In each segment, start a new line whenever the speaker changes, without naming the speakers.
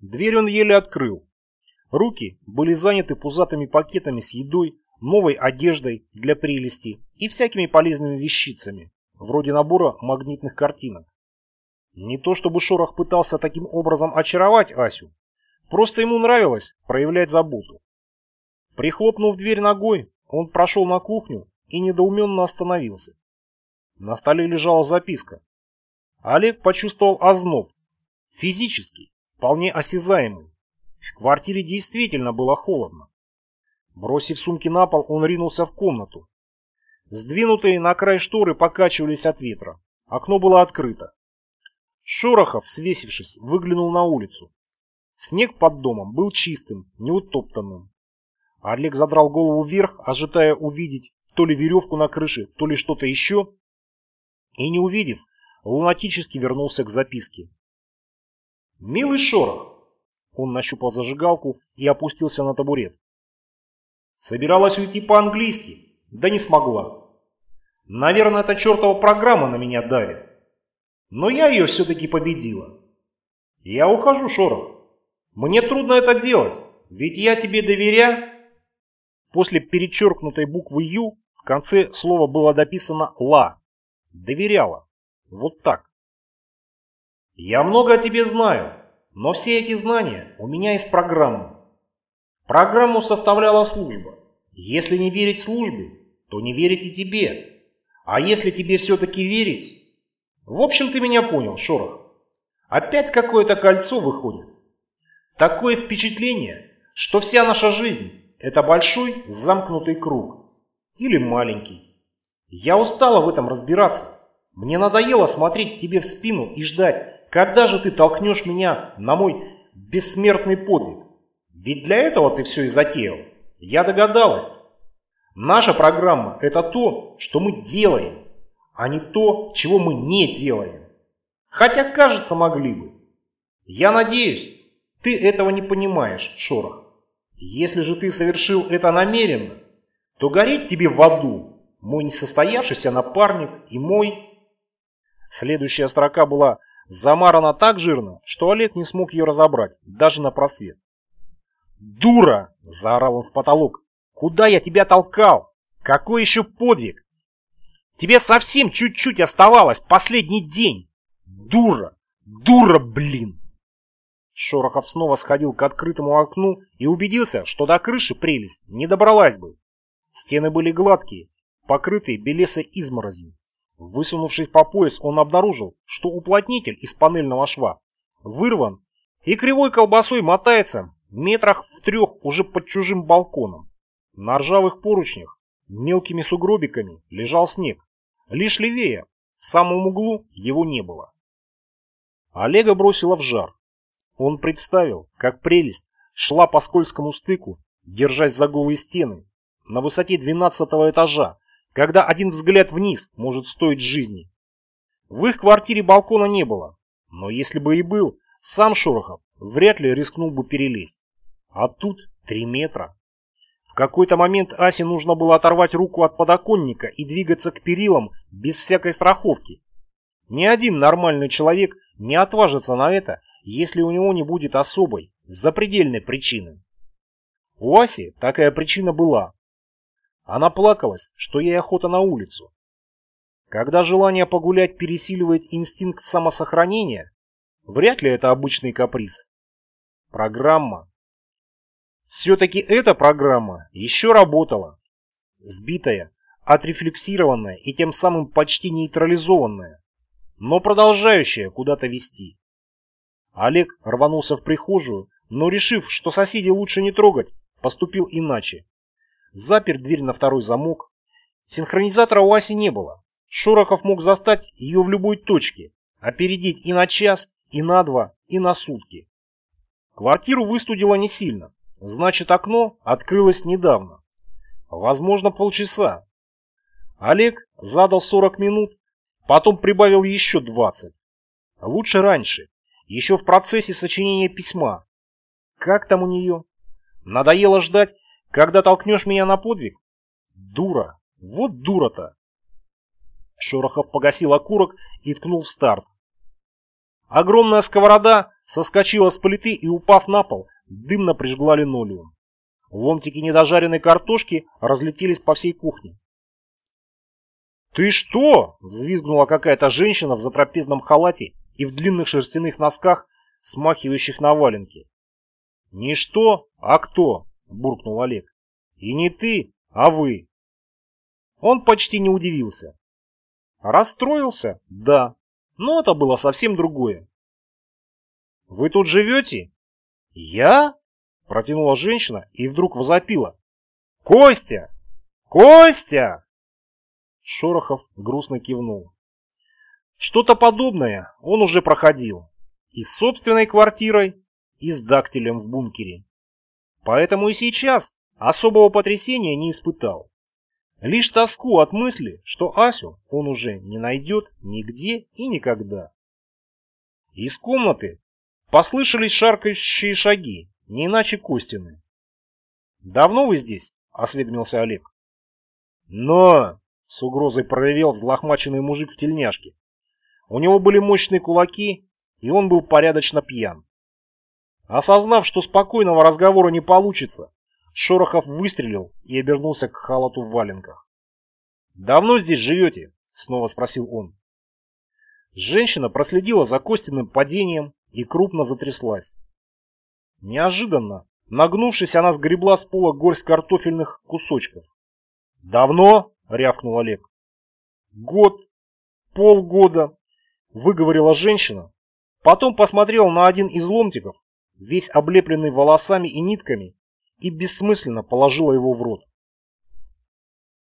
Дверь он еле открыл. Руки были заняты пузатыми пакетами с едой, новой одеждой для прелести и всякими полезными вещицами, вроде набора магнитных картинок. Не то чтобы Шорох пытался таким образом очаровать Асю, просто ему нравилось проявлять заботу. Прихлопнув дверь ногой, он прошел на кухню и недоуменно остановился. На столе лежала записка. Олег почувствовал озноб. Физический, вполне осязаемый. В квартире действительно было холодно. Бросив сумки на пол, он ринулся в комнату. Сдвинутые на край шторы покачивались от ветра. Окно было открыто. Шорохов, свесившись, выглянул на улицу. Снег под домом был чистым, неутоптанным. Олег задрал голову вверх, ожидая увидеть то ли веревку на крыше, то ли что-то еще. И не увидев, лунатически вернулся к записке. «Милый Шорох!» Он нащупал зажигалку и опустился на табурет. Собиралась уйти по-английски, да не смогла. Наверное, эта чертова программа на меня давит. Но я ее все-таки победила. Я ухожу, Шорох. Мне трудно это делать, ведь я тебе доверяю. После перечеркнутой буквы «Ю» в конце слова было дописано «ла». Доверяла. Вот так. Я много о тебе знаю, но все эти знания у меня из программы. Программу составляла служба. Если не верить службе, то не верить и тебе. А если тебе все-таки верить... В общем, ты меня понял, Шорох. Опять какое-то кольцо выходит. Такое впечатление, что вся наша жизнь – это большой замкнутый круг. Или маленький. Я устала в этом разбираться. Мне надоело смотреть тебе в спину и ждать, когда же ты толкнешь меня на мой бессмертный подвиг. Ведь для этого ты все и затеял. Я догадалась. Наша программа – это то, что мы делаем, а не то, чего мы не делаем. Хотя, кажется, могли бы. Я надеюсь, ты этого не понимаешь, Шорох. Если же ты совершил это намеренно, то гореть тебе в аду, мой несостоявшийся напарник и мой... Следующая строка была замарана так жирно, что Олег не смог ее разобрать, даже на просвет. «Дура!» – заорал он в потолок. «Куда я тебя толкал? Какой еще подвиг? Тебе совсем чуть-чуть оставалось, последний день! Дура! Дура, блин!» Шорохов снова сходил к открытому окну и убедился, что до крыши прелесть не добралась бы. Стены были гладкие, покрытые белесой изморозью. Высунувшись по пояс, он обнаружил, что уплотнитель из панельного шва вырван и кривой колбасой мотается Метрах в трех уже под чужим балконом. На ржавых поручнях мелкими сугробиками лежал снег. Лишь левее, в самом углу, его не было. Олега бросило в жар. Он представил, как прелесть шла по скользкому стыку, держась за голые стены, на высоте двенадцатого этажа, когда один взгляд вниз может стоить жизни. В их квартире балкона не было, но если бы и был, сам Шорохов вряд ли рискнул бы перелезть. А тут три метра. В какой-то момент Асе нужно было оторвать руку от подоконника и двигаться к перилам без всякой страховки. Ни один нормальный человек не отважится на это, если у него не будет особой, запредельной причины. У Аси такая причина была. Она плакалась, что ей охота на улицу. Когда желание погулять пересиливает инстинкт самосохранения, вряд ли это обычный каприз. Программа. Все-таки эта программа еще работала. Сбитая, отрефлексированная и тем самым почти нейтрализованная, но продолжающая куда-то вести. Олег рванулся в прихожую, но решив, что соседей лучше не трогать, поступил иначе. Запер дверь на второй замок. Синхронизатора у Аси не было. Шорохов мог застать ее в любой точке, опередить и на час, и на два, и на сутки. Квартиру выстудило не сильно. Значит, окно открылось недавно. Возможно, полчаса. Олег задал 40 минут, потом прибавил еще 20. Лучше раньше, еще в процессе сочинения письма. Как там у нее? Надоело ждать, когда толкнешь меня на подвиг? Дура, вот дура-то. Шорохов погасил окурок и ткнул в старт. Огромная сковорода соскочила с плиты и, упав на пол, дымно прижгла линолеум. Ломтики недожаренной картошки разлетелись по всей кухне. «Ты что?» – взвизгнула какая-то женщина в затрапезном халате и в длинных шерстяных носках, смахивающих на валенки. «Не что, а кто?» – буркнул Олег. «И не ты, а вы». Он почти не удивился. Расстроился? Да. Но это было совсем другое. «Вы тут живете?» «Я?» – протянула женщина и вдруг возопила. «Костя! Костя!» Шорохов грустно кивнул. Что-то подобное он уже проходил. И с собственной квартирой, и с дактилем в бункере. Поэтому и сейчас особого потрясения не испытал. Лишь тоску от мысли, что Асю он уже не найдет нигде и никогда. Из комнаты послышались шаркающие шаги, не иначе Костины. «Давно вы здесь?» — осведомился Олег. «Но!» — с угрозой проревел взлохмаченный мужик в тельняшке. У него были мощные кулаки, и он был порядочно пьян. Осознав, что спокойного разговора не получится, Шорохов выстрелил и обернулся к халату в валенках. «Давно здесь живете?» — снова спросил он. Женщина проследила за Костиным падением и крупно затряслась. Неожиданно, нагнувшись, она сгребла с пола горсть картофельных кусочков. «Давно?» — рявкнул Олег. «Год, полгода», — выговорила женщина. Потом посмотрела на один из ломтиков, весь облепленный волосами и нитками, и бессмысленно положила его в рот.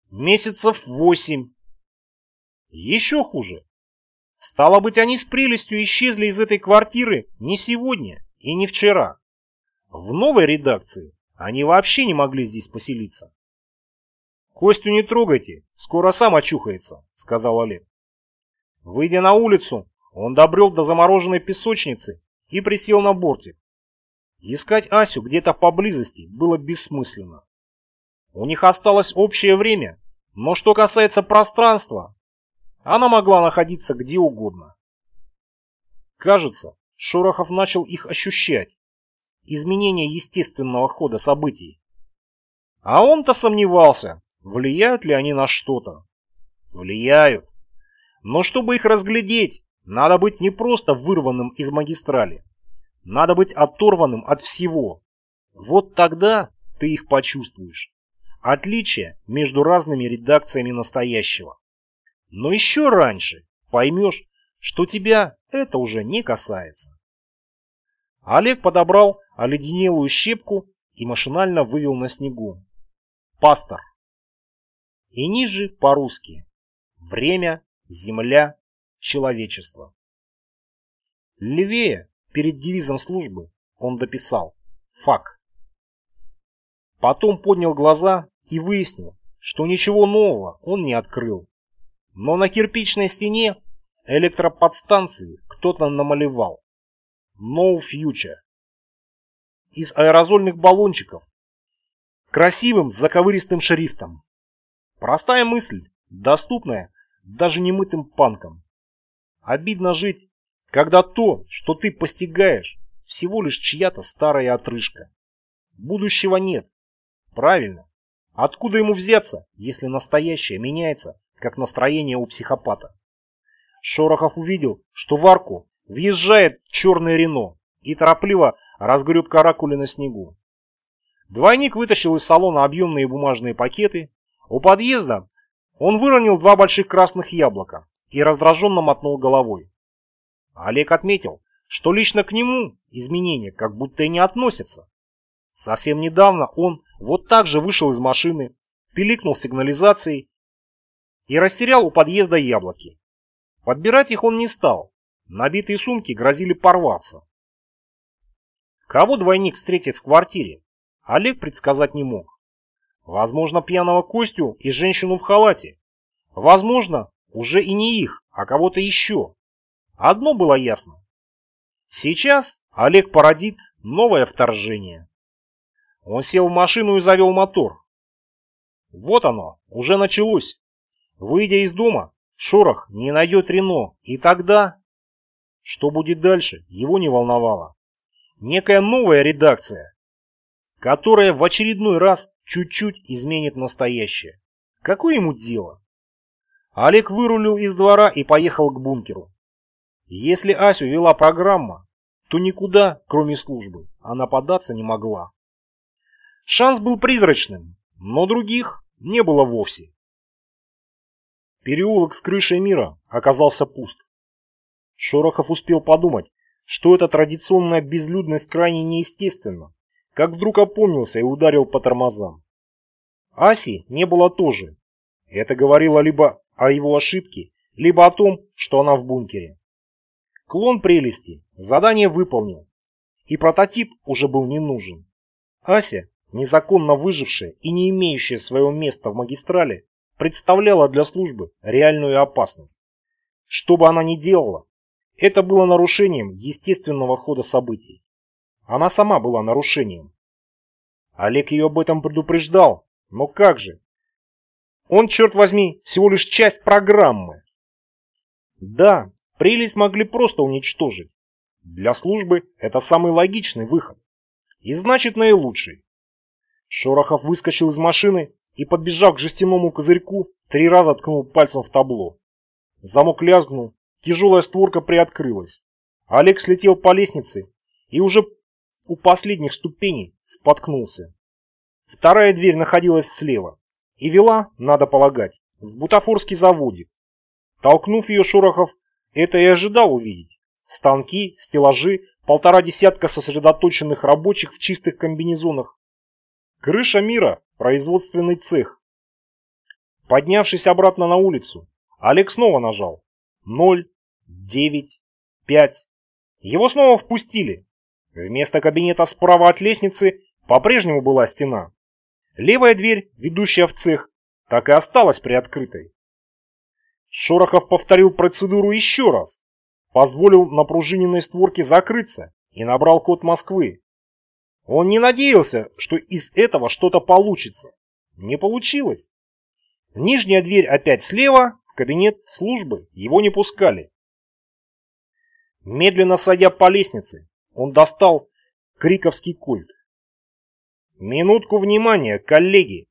Месяцев восемь. Еще хуже. Стало быть, они с прелестью исчезли из этой квартиры не сегодня и не вчера. В новой редакции они вообще не могли здесь поселиться. «Костю не трогайте, скоро сам очухается», — сказал Олег. Выйдя на улицу, он добрел до замороженной песочницы и присел на бортик. Искать Асю где-то поблизости было бессмысленно. У них осталось общее время, но что касается пространства, она могла находиться где угодно. Кажется, Шорохов начал их ощущать. Изменение естественного хода событий. А он-то сомневался, влияют ли они на что-то. Влияют. Но чтобы их разглядеть, надо быть не просто вырванным из магистрали, надо быть оторванным от всего. Вот тогда ты их почувствуешь. Отличие между разными редакциями настоящего. Но еще раньше поймешь, что тебя это уже не касается. Олег подобрал оледенелую щепку и машинально вывел на снегу. Пастор. И ниже по-русски. Время, земля, человечество. Левее Перед девизом службы он дописал «ФАК». Потом поднял глаза и выяснил, что ничего нового он не открыл. Но на кирпичной стене электроподстанции кто-то намалевал «No Future» из аэрозольных баллончиков красивым заковыристым шрифтом. Простая мысль, доступная даже немытым панкам. Обидно жить когда то, что ты постигаешь, всего лишь чья-то старая отрыжка. Будущего нет. Правильно. Откуда ему взяться, если настоящее меняется, как настроение у психопата? Шорохов увидел, что в арку въезжает черное Рено и торопливо разгреб каракули на снегу. Двойник вытащил из салона объемные бумажные пакеты. У подъезда он выронил два больших красных яблока и раздраженно мотнул головой. Олег отметил, что лично к нему изменения как будто и не относятся. Совсем недавно он вот так же вышел из машины, пиликнул сигнализацией и растерял у подъезда яблоки. Подбирать их он не стал, набитые сумки грозили порваться. Кого двойник встретит в квартире, Олег предсказать не мог. Возможно, пьяного Костю и женщину в халате. Возможно, уже и не их, а кого-то еще. Одно было ясно. Сейчас Олег породит новое вторжение. Он сел в машину и завел мотор. Вот оно, уже началось. Выйдя из дома, Шорох не найдет Рено, и тогда... Что будет дальше, его не волновало. некая новая редакция, которая в очередной раз чуть-чуть изменит настоящее. Какое ему дело? Олег вырулил из двора и поехал к бункеру. Если Асю вела программа, то никуда, кроме службы, она податься не могла. Шанс был призрачным, но других не было вовсе. Переулок с крышей мира оказался пуст. Шорохов успел подумать, что эта традиционная безлюдность крайне неестественна, как вдруг опомнился и ударил по тормозам. Аси не было тоже. Это говорило либо о его ошибке, либо о том, что она в бункере. Клон прелести задание выполнил, и прототип уже был не нужен. Ася, незаконно выжившая и не имеющая своего места в магистрали, представляла для службы реальную опасность. Что бы она ни делала, это было нарушением естественного хода событий. Она сама была нарушением. Олег ее об этом предупреждал, но как же? Он, черт возьми, всего лишь часть программы. Да, прелесть могли просто уничтожить. Для службы это самый логичный выход. И значит наилучший. Шорохов выскочил из машины и, подбежав к жестяному козырьку, три раза ткнул пальцем в табло. Замок лязгнул, тяжелая створка приоткрылась. Олег слетел по лестнице и уже у последних ступеней споткнулся. Вторая дверь находилась слева и вела, надо полагать, в бутафорский заводик. Толкнув ее, Шорохов это и ожидал увидеть. Станки, стеллажи, полтора десятка сосредоточенных рабочих в чистых комбинезонах. Крыша мира, производственный цех. Поднявшись обратно на улицу, Олег снова нажал. Ноль, девять, пять. Его снова впустили. Вместо кабинета справа от лестницы по-прежнему была стена. Левая дверь, ведущая в цех, так и осталась приоткрытой. Шорохов повторил процедуру еще раз, позволил напружиненной створке закрыться и набрал код Москвы. Он не надеялся, что из этого что-то получится. Не получилось. Нижняя дверь опять слева, в кабинет службы его не пускали. Медленно садя по лестнице, он достал криковский культ. Минутку внимания, коллеги.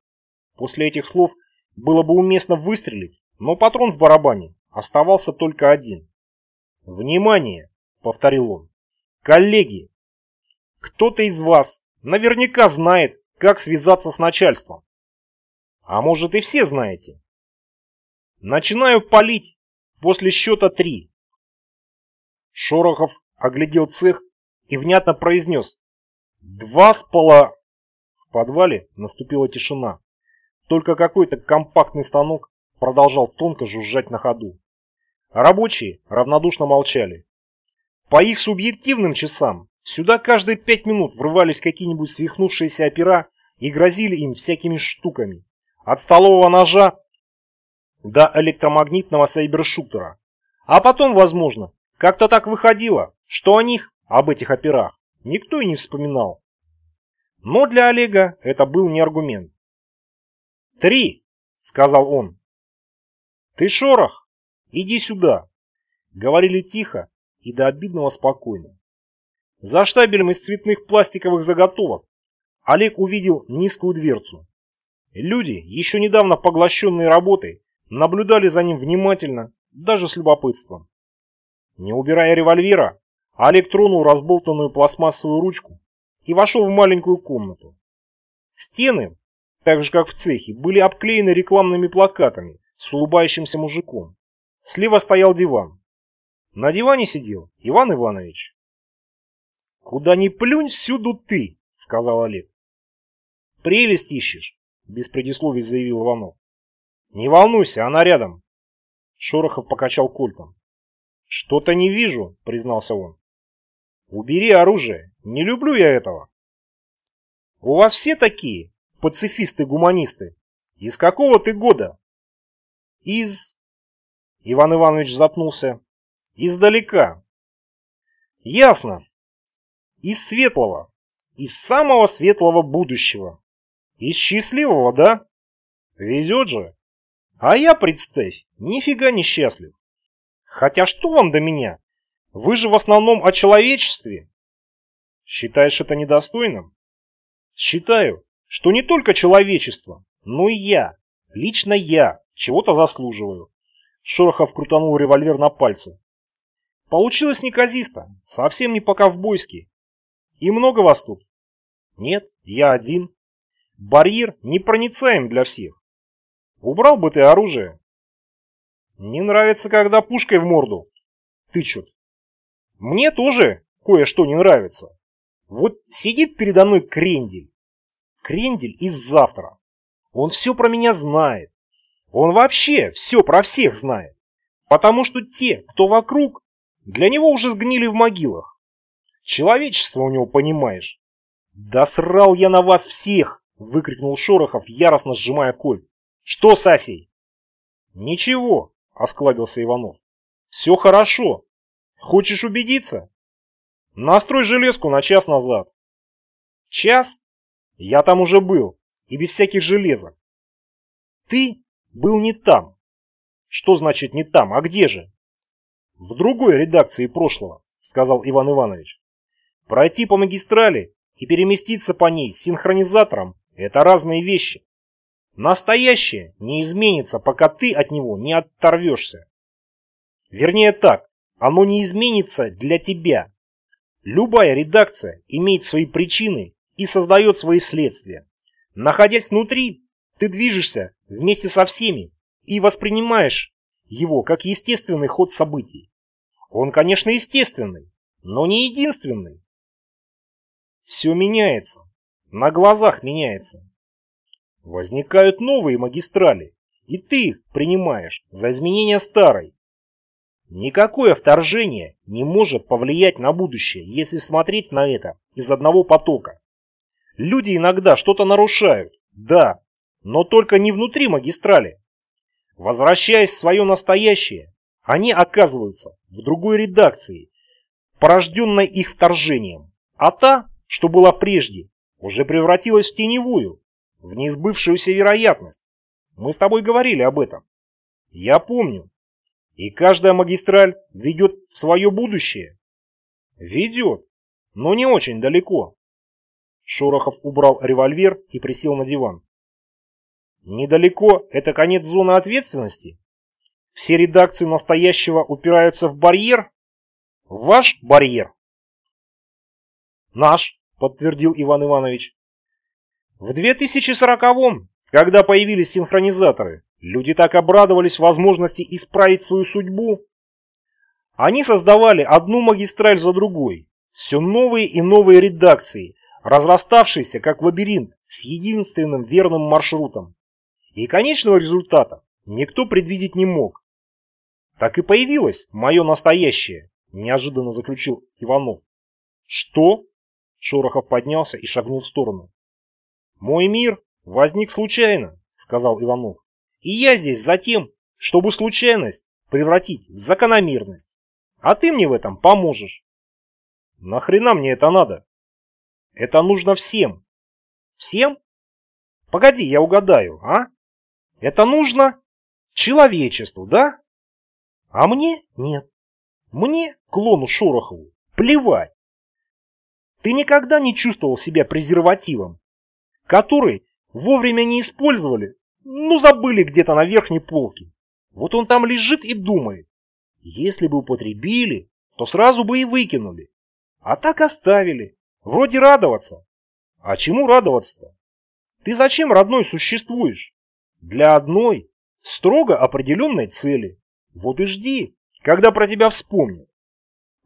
После этих слов было бы уместно выстрелить, но патрон в барабане оставался только один. «Внимание!» — повторил он. «Коллеги! Кто-то из вас наверняка знает, как связаться с начальством. А может и все знаете. Начинаю палить после счета три». Шорохов оглядел цех и внятно произнес «Два с пола...» В подвале наступила тишина. Только какой-то компактный станок продолжал тонко жужжать на ходу. Рабочие равнодушно молчали. По их субъективным часам сюда каждые пять минут врывались какие-нибудь свихнувшиеся опера и грозили им всякими штуками. От столового ножа до электромагнитного сайбершутера. А потом, возможно, как-то так выходило, что о них, об этих операх, никто и не вспоминал. Но для Олега это был не аргумент. «Три!» — сказал он. «Ты шорох? Иди сюда!» Говорили тихо и до обидного спокойно. За штабелем из цветных пластиковых заготовок Олег увидел низкую дверцу. Люди, еще недавно поглощенные работой, наблюдали за ним внимательно, даже с любопытством. Не убирая револьвера, Олег тронул разболтанную пластмассовую ручку и вошел в маленькую комнату. Стены, так же как в цехе, были обклеены рекламными плакатами с улыбающимся мужиком. Слева стоял диван. На диване сидел Иван Иванович. «Куда ни плюнь, всюду ты», — сказал Олег. «Прелесть ищешь», — без предисловий заявил Иванов. «Не волнуйся, она рядом». Шорохов покачал кольтом. «Что-то не вижу», — признался он. Убери оружие. Не люблю я этого. У вас все такие, пацифисты-гуманисты. Из какого ты года? Из... Иван Иванович запнулся. Издалека. Ясно. Из светлого. Из самого светлого будущего. Из счастливого, да? Везет же. А я, представь, нифига не счастлив. Хотя что вам до меня? Вы же в основном о человечестве. Считаешь это недостойным? Считаю, что не только человечество, но и я, лично я, чего-то заслуживаю. Шорохов крутанул револьвер на пальце. Получилось неказисто, совсем не по-ковбойски. И много вас тут? Нет, я один. Барьер непроницаем для всех. Убрал бы ты оружие. Не нравится, когда пушкой в морду тычут. Мне тоже кое-что не нравится. Вот сидит передо мной крендель. Крендель из завтра. Он все про меня знает. Он вообще все про всех знает. Потому что те, кто вокруг, для него уже сгнили в могилах. Человечество у него, понимаешь. Да срал я на вас всех, выкрикнул Шорохов, яростно сжимая коль. Что, Сасей? Ничего, осклабился Иванов. Все хорошо. Хочешь убедиться? Настрой железку на час назад. Час? Я там уже был, и без всяких железок. Ты был не там. Что значит не там, а где же? В другой редакции прошлого, сказал Иван Иванович. Пройти по магистрали и переместиться по ней с синхронизатором – это разные вещи. Настоящее не изменится, пока ты от него не оторвешься. Вернее так, оно не изменится для тебя, Любая редакция имеет свои причины и создает свои следствия. Находясь внутри, ты движешься вместе со всеми и воспринимаешь его как естественный ход событий. Он, конечно, естественный, но не единственный. Все меняется, на глазах меняется. Возникают новые магистрали, и ты их принимаешь за изменение старой. Никакое вторжение не может повлиять на будущее, если смотреть на это из одного потока. Люди иногда что-то нарушают, да, но только не внутри магистрали. Возвращаясь в свое настоящее, они оказываются в другой редакции, порожденной их вторжением, а та, что была прежде, уже превратилась в теневую, в неизбывшуюся вероятность. Мы с тобой говорили об этом. Я помню, и каждая магистраль ведет в свое будущее? Ведет, но не очень далеко. Шорохов убрал револьвер и присел на диван. Недалеко – это конец зоны ответственности? Все редакции настоящего упираются в барьер? Ваш барьер? Наш, подтвердил Иван Иванович. В 2040-м, когда появились синхронизаторы, Люди так обрадовались возможности исправить свою судьбу. Они создавали одну магистраль за другой, все новые и новые редакции, разраставшиеся как лабиринт с единственным верным маршрутом. И конечного результата никто предвидеть не мог. Так и появилось мое настоящее, неожиданно заключил Иванов. Что? Шорохов поднялся и шагнул в сторону. Мой мир возник случайно, сказал Иванов. И я здесь за тем, чтобы случайность превратить в закономерность. А ты мне в этом поможешь. Нахрена мне это надо? Это нужно всем. Всем? Погоди, я угадаю, а? Это нужно человечеству, да? А мне нет. Мне, клону Шорохову, плевать. Ты никогда не чувствовал себя презервативом, который вовремя не использовали ну, забыли где-то на верхней полке. Вот он там лежит и думает. Если бы употребили, то сразу бы и выкинули. А так оставили. Вроде радоваться. А чему радоваться-то? Ты зачем, родной, существуешь? Для одной, строго определенной цели. Вот и жди, когда про тебя вспомнят.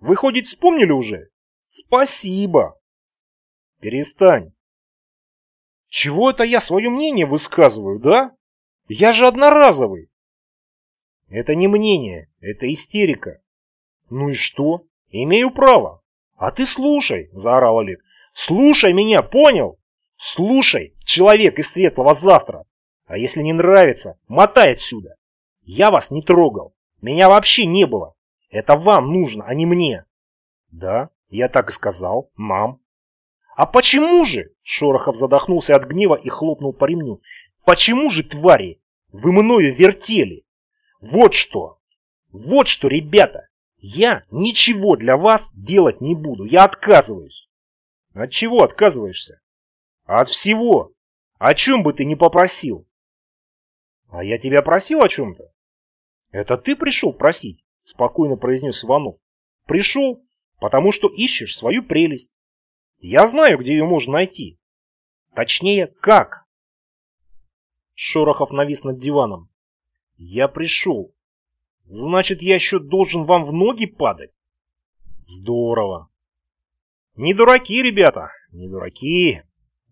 Выходит, вспомнили уже? Спасибо. Перестань. Чего это я свое мнение высказываю, да? Я же одноразовый. Это не мнение, это истерика. Ну и что? Имею право. А ты слушай, заорал Олег. Слушай меня, понял? Слушай, человек из светлого завтра. А если не нравится, мотай отсюда. Я вас не трогал. Меня вообще не было. Это вам нужно, а не мне. Да, я так и сказал, мам. «А почему же?» – Шорохов задохнулся от гнева и хлопнул по ремню. «Почему же, твари, вы мною вертели? Вот что! Вот что, ребята! Я ничего для вас делать не буду, я отказываюсь!» От чего отказываешься? От всего. О чем бы ты ни попросил. А я тебя просил о чем-то? Это ты пришел просить, спокойно произнес Иванов. Пришел, потому что ищешь свою прелесть. Я знаю, где ее можно найти. Точнее, как. Шорохов навис над диваном. Я пришел. Значит, я еще должен вам в ноги падать? Здорово. Не дураки, ребята, не дураки.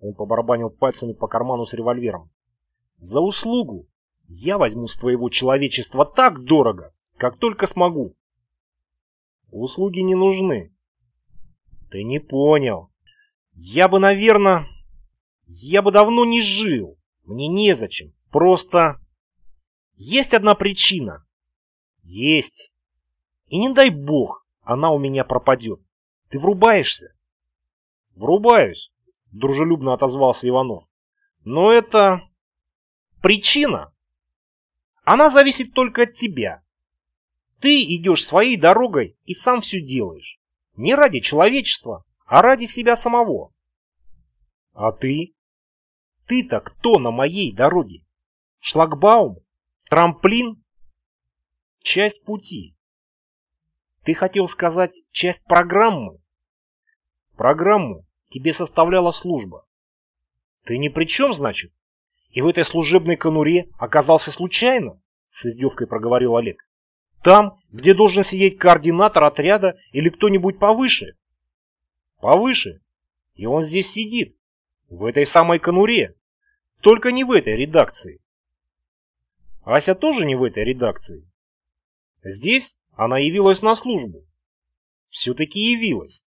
Он побарабанил пальцами по карману с револьвером. За услугу я возьму с твоего человечества так дорого, как только смогу. Услуги не нужны. Ты не понял. Я бы, наверное... Я бы давно не жил. Мне незачем. Просто... Есть одна причина. Есть. И не дай бог, она у меня пропадет. Ты врубаешься? Врубаюсь, дружелюбно отозвался Иванов. Но это... Причина. Она зависит только от тебя. Ты идешь своей дорогой и сам все делаешь. Не ради человечества, а ради себя самого. А ты? Ты-то кто на моей дороге? Шлагбаум? Трамплин? Часть пути. Ты хотел сказать часть программы? Программу тебе составляла служба. Ты ни при чем, значит? И в этой служебной конуре оказался случайно? С издевкой проговорил Олег. Там, где должен сидеть координатор отряда или кто-нибудь повыше. Повыше. И он здесь сидит. В этой самой конуре. Только не в этой редакции. Ася тоже не в этой редакции. Здесь она явилась на службу. Все-таки явилась.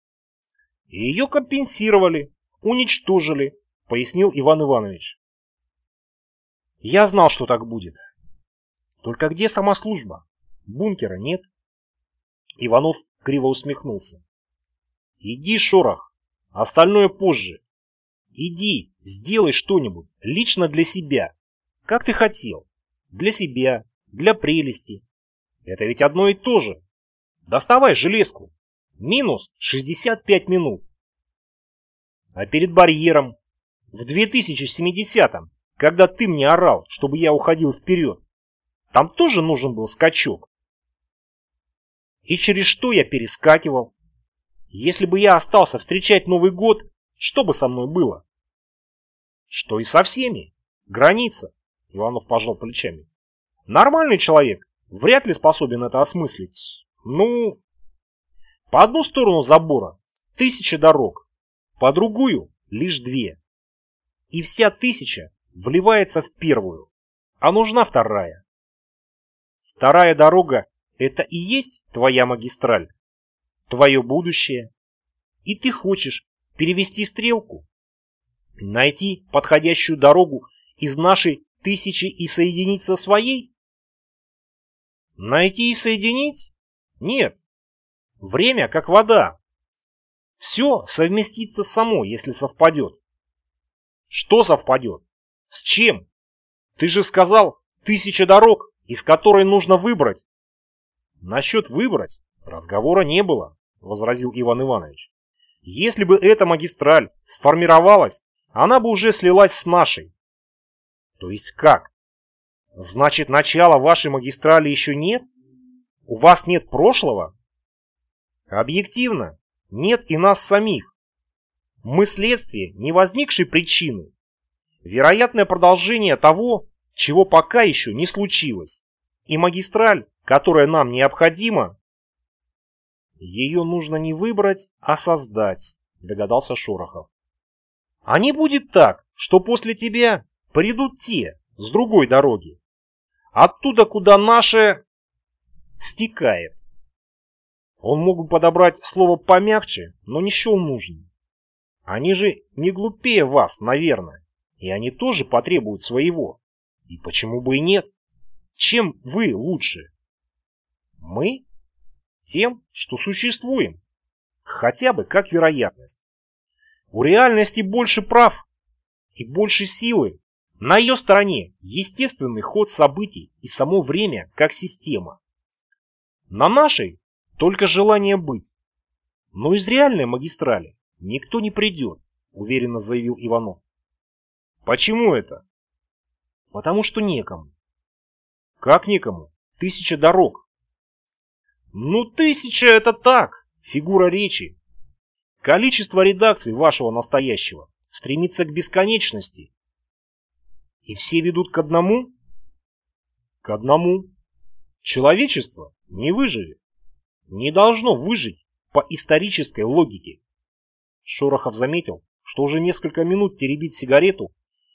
И ее компенсировали, уничтожили, пояснил Иван Иванович. Я знал, что так будет. Только где сама служба? Бункера нет. Иванов криво усмехнулся. Иди, Шорох, остальное позже. Иди, сделай что-нибудь, лично для себя. Как ты хотел. Для себя, для прелести. Это ведь одно и то же. Доставай железку. Минус 65 минут. А перед барьером, в 2070-м, когда ты мне орал, чтобы я уходил вперед, там тоже нужен был скачок. И через что я перескакивал? Если бы я остался встречать Новый год, что бы со мной было? Что и со всеми. Граница. Иванов пожал плечами. Нормальный человек вряд ли способен это осмыслить. Ну, по одну сторону забора тысяча дорог, по другую лишь две. И вся тысяча вливается в первую, а нужна вторая. Вторая дорога это и есть твоя магистраль, твое будущее. И ты хочешь перевести стрелку, найти подходящую дорогу из нашей тысячи и соединить со своей? Найти и соединить? Нет. Время как вода. Все совместится само, если совпадет. Что совпадет? С чем? Ты же сказал тысяча дорог, из которой нужно выбрать. Насчет выбрать разговора не было, возразил Иван Иванович. Если бы эта магистраль сформировалась, она бы уже слилась с нашей. То есть как? Значит, начала вашей магистрали еще нет? У вас нет прошлого? Объективно, нет и нас самих. Мы следствие не возникшей причины. Вероятное продолжение того, чего пока еще не случилось. И магистраль которая нам необходима, ее нужно не выбрать, а создать, догадался Шорохов. А не будет так, что после тебя придут те с другой дороги. Оттуда, куда наше стекает. Он мог бы подобрать слово помягче, но не счел нужным. Они же не глупее вас, наверное, и они тоже потребуют своего. И почему бы и нет? Чем вы лучше? Мы? Тем, что существуем. Хотя бы как вероятность. У реальности больше прав и больше силы. На ее стороне естественный ход событий и само время как система. На нашей только желание быть. Но из реальной магистрали Никто не придет, уверенно заявил Иванов. Почему это? Потому что некому. Как некому? Тысяча дорог. Ну, тысяча это так, фигура речи. Количество редакций вашего настоящего стремится к бесконечности. И все ведут к одному? К одному. Человечество не выживет. Не должно выжить по исторической логике. Шорохов заметил, что уже несколько минут теребит сигарету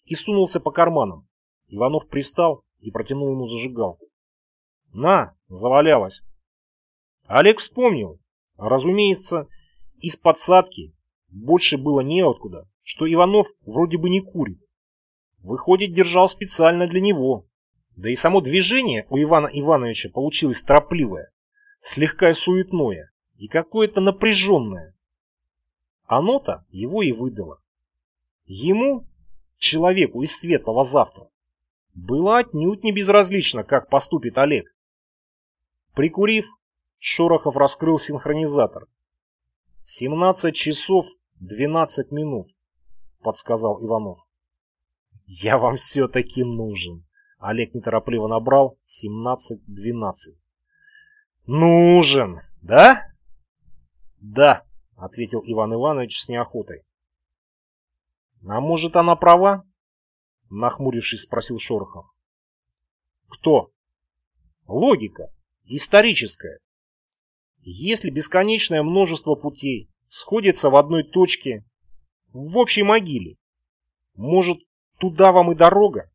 и сунулся по карманам. Иванов пристал и протянул ему зажигалку. «На!» — завалялась. Олег вспомнил. Разумеется, из подсадки больше было неоткуда, что Иванов вроде бы не курит. Выходит, держал специально для него. Да и само движение у Ивана Ивановича получилось торопливое, слегка суетное и какое-то напряженное. Оно-то его и выдало. Ему, человеку из светлого завтра, было отнюдь не безразлично, как поступит Олег. Прикурив, Шорохов раскрыл синхронизатор. 17 часов 12 минут, подсказал Иванов. Я вам все-таки нужен. Олег неторопливо набрал 17-12. Нужен, да? Да, ответил Иван Иванович с неохотой. А может она права? Нахмурившись, спросил Шорохов. Кто? Логика. Историческая. Если бесконечное множество путей сходится в одной точке, в общей могиле, может, туда вам и дорога?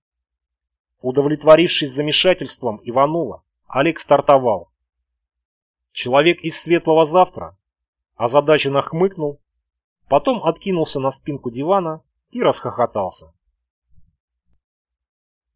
Удовлетворившись замешательством Иванова, Олег стартовал. Человек из светлого завтра озадаченно хмыкнул, потом откинулся на спинку дивана и расхохотался.